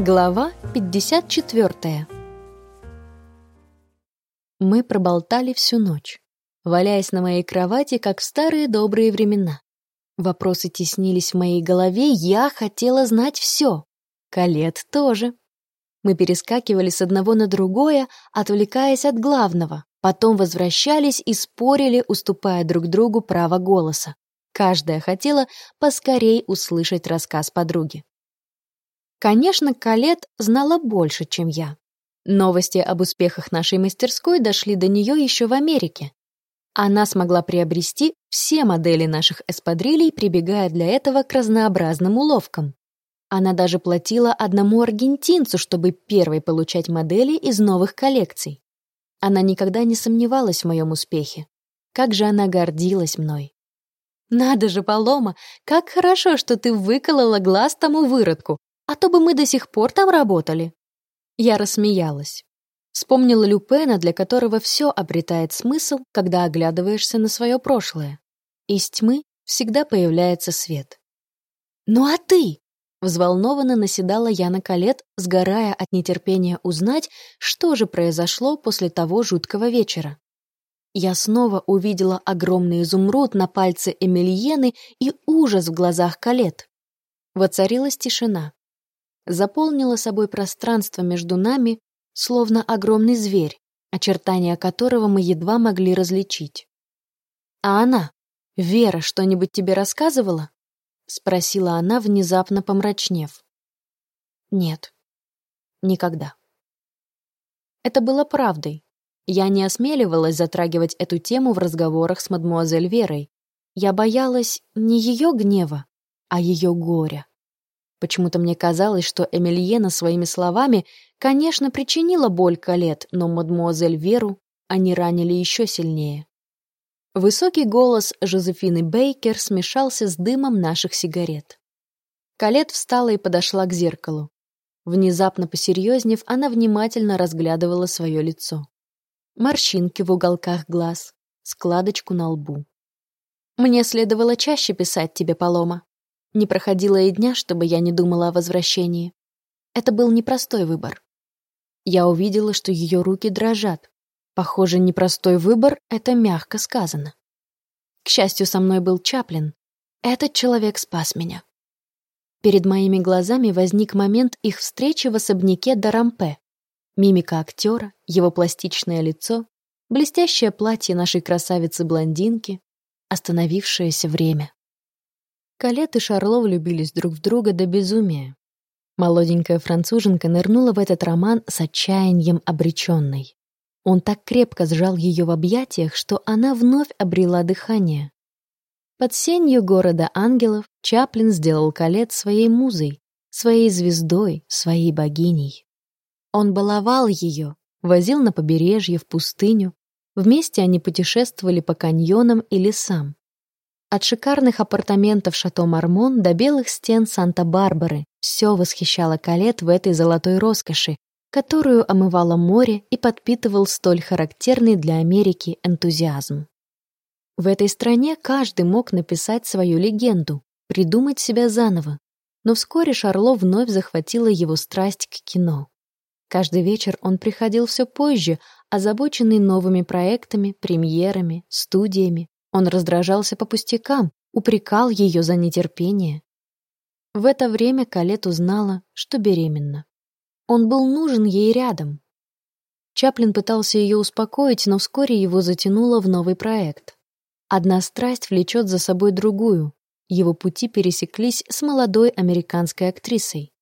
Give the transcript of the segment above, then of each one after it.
Глава 54 Мы проболтали всю ночь, валяясь на моей кровати, как в старые добрые времена. Вопросы теснились в моей голове, я хотела знать все. Калет тоже. Мы перескакивали с одного на другое, отвлекаясь от главного, потом возвращались и спорили, уступая друг другу право голоса. Каждая хотела поскорей услышать рассказ подруги. Конечно, Калет знала больше, чем я. Новости об успехах нашей мастерской дошли до нее еще в Америке. Она смогла приобрести все модели наших эспадрилей, прибегая для этого к разнообразным уловкам. Она даже платила одному аргентинцу, чтобы первой получать модели из новых коллекций. Она никогда не сомневалась в моем успехе. Как же она гордилась мной. «Надо же, Палома, как хорошо, что ты выколола глаз тому выродку, а то бы мы до сих пор там работали». Я рассмеялась. Вспомнила Люпена, для которого все обретает смысл, когда оглядываешься на свое прошлое. Из тьмы всегда появляется свет. «Ну а ты?» — взволнованно наседала я на Калет, сгорая от нетерпения узнать, что же произошло после того жуткого вечера. Я снова увидела огромный изумруд на пальце Эмильены и ужас в глазах Калет. Воцарилась тишина заполнила собой пространство между нами, словно огромный зверь, очертания которого мы едва могли различить. «А она, Вера, что-нибудь тебе рассказывала?» — спросила она, внезапно помрачнев. «Нет, никогда». Это было правдой. Я не осмеливалась затрагивать эту тему в разговорах с мадмуазель Верой. Я боялась не ее гнева, а ее горя. Почему-то мне казалось, что Эмильена своими словами, конечно, причинила боль Калет, но мадмуазель Веру они ранили еще сильнее. Высокий голос Жозефины Бейкер смешался с дымом наших сигарет. Калет встала и подошла к зеркалу. Внезапно посерьезнев, она внимательно разглядывала свое лицо. Морщинки в уголках глаз, складочку на лбу. «Мне следовало чаще писать тебе, Полома», не проходило и дня, чтобы я не думала о возвращении. Это был непростой выбор. Я увидела, что ее руки дрожат. Похоже, непростой выбор — это мягко сказано. К счастью, со мной был Чаплин. Этот человек спас меня. Перед моими глазами возник момент их встречи в особняке Дарампе. Мимика актера, его пластичное лицо, блестящее платье нашей красавицы-блондинки, остановившееся время. Калет и Шарло влюбились друг в друга до безумия. Молоденькая француженка нырнула в этот роман с отчаянием обреченной. Он так крепко сжал ее в объятиях, что она вновь обрела дыхание. Под сенью города ангелов Чаплин сделал Калет своей музой, своей звездой, своей богиней. Он баловал ее, возил на побережье, в пустыню. Вместе они путешествовали по каньонам и лесам. От шикарных апартаментов Шато Мармон до белых стен Санта-Барбары все восхищало Калет в этой золотой роскоши, которую омывало море и подпитывал столь характерный для Америки энтузиазм. В этой стране каждый мог написать свою легенду, придумать себя заново, но вскоре Шарло вновь захватила его страсть к кино. Каждый вечер он приходил все позже, озабоченный новыми проектами, премьерами, студиями, он раздражался по пустякам, упрекал ее за нетерпение. В это время Калет узнала, что беременна. Он был нужен ей рядом. Чаплин пытался ее успокоить, но вскоре его затянуло в новый проект. Одна страсть влечет за собой другую. Его пути пересеклись с молодой американской актрисой.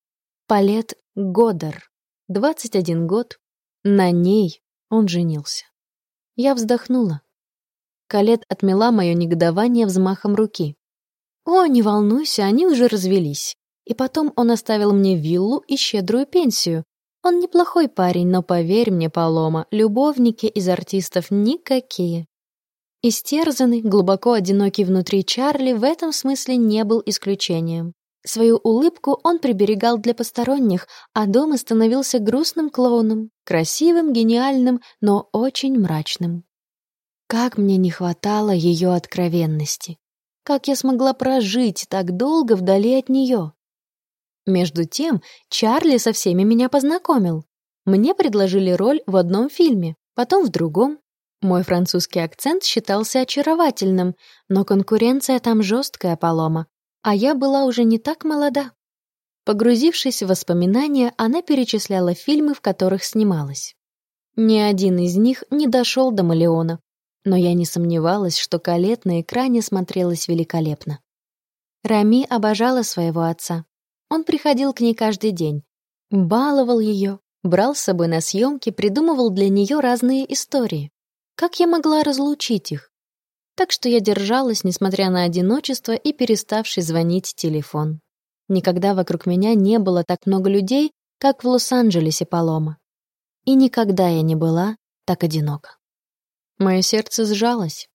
Палет Годар, 21 год. На ней он женился. Я вздохнула. Калет отмела мое негодование взмахом руки. «О, не волнуйся, они уже развелись. И потом он оставил мне виллу и щедрую пенсию. Он неплохой парень, но поверь мне, Палома, любовники из артистов никакие». Истерзанный, глубоко одинокий внутри Чарли в этом смысле не был исключением. Свою улыбку он приберегал для посторонних, а дома становился грустным клоуном, красивым, гениальным, но очень мрачным. Как мне не хватало ее откровенности. Как я смогла прожить так долго вдали от нее? Между тем, Чарли со всеми меня познакомил. Мне предложили роль в одном фильме, потом в другом. Мой французский акцент считался очаровательным, но конкуренция там жесткая полома, а я была уже не так молода. Погрузившись в воспоминания, она перечисляла фильмы, в которых снималась. Ни один из них не дошел до Малеона, но я не сомневалась, что Калет на экране смотрелась великолепно. Рами обожала своего отца. Он приходил к ней каждый день, баловал ее, брал с собой на съемки, придумывал для нее разные истории. Как я могла разлучить их? Так что я держалась, несмотря на одиночество и переставший звонить телефон. Никогда вокруг меня не было так много людей, как в Лос-Анджелесе Палома. И никогда я не была так одинока. Мое сердце сжалось,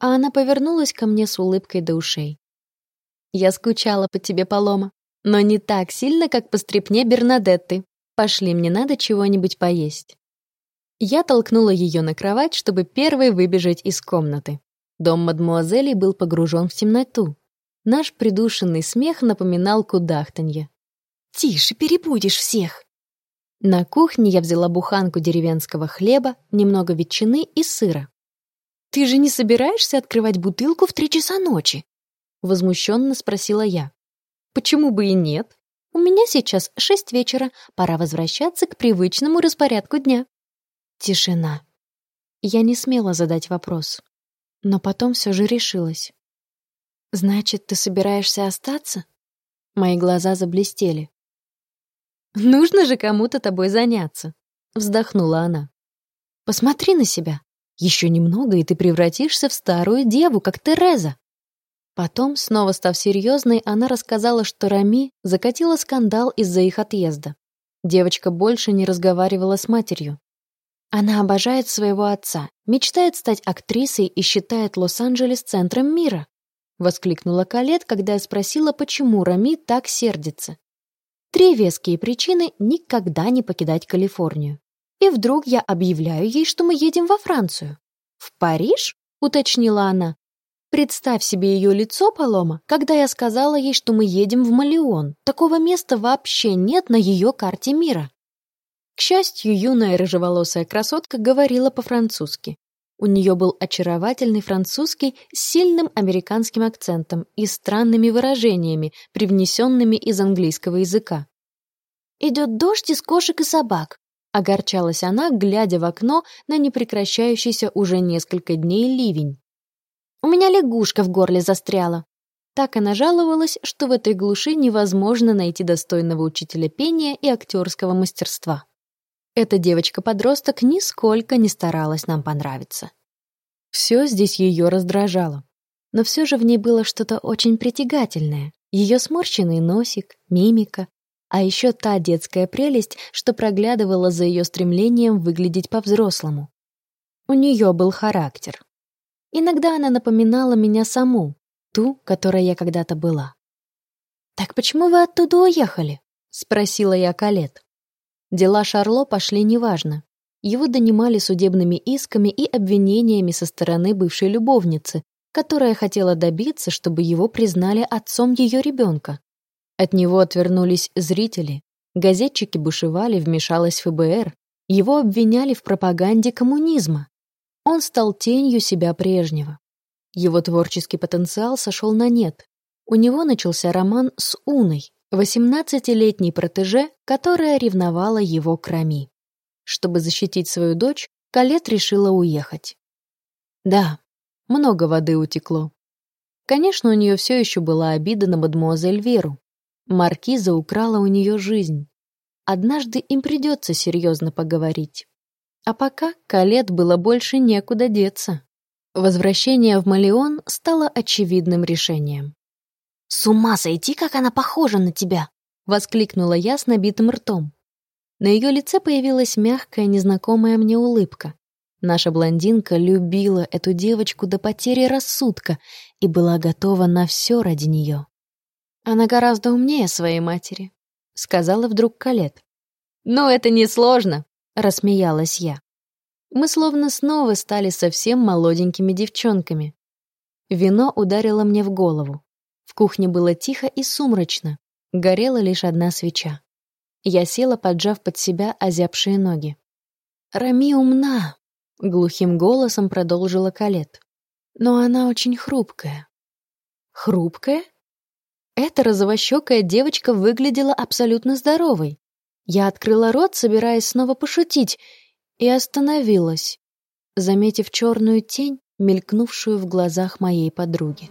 а она повернулась ко мне с улыбкой до ушей. «Я скучала по тебе, Палома, но не так сильно, как по стрипне Бернадетты. Пошли, мне надо чего-нибудь поесть». Я толкнула ее на кровать, чтобы первой выбежать из комнаты. Дом мадмуазели был погружен в темноту. Наш придушенный смех напоминал кудахтанье. «Тише, перебудешь всех!» На кухне я взяла буханку деревенского хлеба, немного ветчины и сыра. «Ты же не собираешься открывать бутылку в три часа ночи?» Возмущенно спросила я. «Почему бы и нет? У меня сейчас шесть вечера, пора возвращаться к привычному распорядку дня». Тишина. Я не смела задать вопрос, но потом все же решилась. «Значит, ты собираешься остаться?» Мои глаза заблестели. «Нужно же кому-то тобой заняться», — вздохнула она. «Посмотри на себя. Еще немного, и ты превратишься в старую деву, как Тереза». Потом, снова став серьезной, она рассказала, что Рами закатила скандал из-за их отъезда. Девочка больше не разговаривала с матерью. Она обожает своего отца, мечтает стать актрисой и считает Лос-Анджелес центром мира. Воскликнула Калет, когда я спросила, почему Рами так сердится. Три веские причины никогда не покидать Калифорнию. И вдруг я объявляю ей, что мы едем во Францию. «В Париж?» — уточнила она. Представь себе ее лицо, Палома, когда я сказала ей, что мы едем в Малеон. Такого места вообще нет на ее карте мира. К счастью, юная рыжеволосая красотка говорила по-французски. У нее был очаровательный французский с сильным американским акцентом и странными выражениями, привнесенными из английского языка. «Идет дождь из кошек и собак», — огорчалась она, глядя в окно на непрекращающийся уже несколько дней ливень. «У меня лягушка в горле застряла». Так она жаловалась, что в этой глуши невозможно найти достойного учителя пения и актерского мастерства. Эта девочка-подросток нисколько не старалась нам понравиться. Все здесь ее раздражало. Но все же в ней было что-то очень притягательное. Ее сморщенный носик, мимика, а еще та детская прелесть, что проглядывала за ее стремлением выглядеть по-взрослому. У нее был характер. Иногда она напоминала меня саму, ту, которой я когда-то была. «Так почему вы оттуда уехали?» — спросила я Калет. Дела Шарло пошли неважно. Его донимали судебными исками и обвинениями со стороны бывшей любовницы, которая хотела добиться, чтобы его признали отцом ее ребенка. От него отвернулись зрители, газетчики бушевали, вмешалась ФБР, его обвиняли в пропаганде коммунизма. Он стал тенью себя прежнего. Его творческий потенциал сошел на нет. У него начался роман с Уной, Восемнадцатилетний протеже, которая ревновала его к Рами. Чтобы защитить свою дочь, Калет решила уехать. Да, много воды утекло. Конечно, у нее все еще была обида на мадмуазель Веру. Маркиза украла у нее жизнь. Однажды им придется серьезно поговорить. А пока Калет было больше некуда деться. Возвращение в Малеон стало очевидным решением. «С ума сойти, как она похожа на тебя!» — воскликнула я с набитым ртом. На ее лице появилась мягкая, незнакомая мне улыбка. Наша блондинка любила эту девочку до потери рассудка и была готова на все ради нее. «Она гораздо умнее своей матери», — сказала вдруг Калет. «Ну, это несложно», — рассмеялась я. Мы словно снова стали совсем молоденькими девчонками. Вино ударило мне в голову. В кухне было тихо и сумрачно. Горела лишь одна свеча. Я села, поджав под себя озябшие ноги. «Рами умна», — глухим голосом продолжила Калет. «Но она очень хрупкая». «Хрупкая?» Эта розовощекая девочка выглядела абсолютно здоровой. Я открыла рот, собираясь снова пошутить, и остановилась, заметив черную тень, мелькнувшую в глазах моей подруги.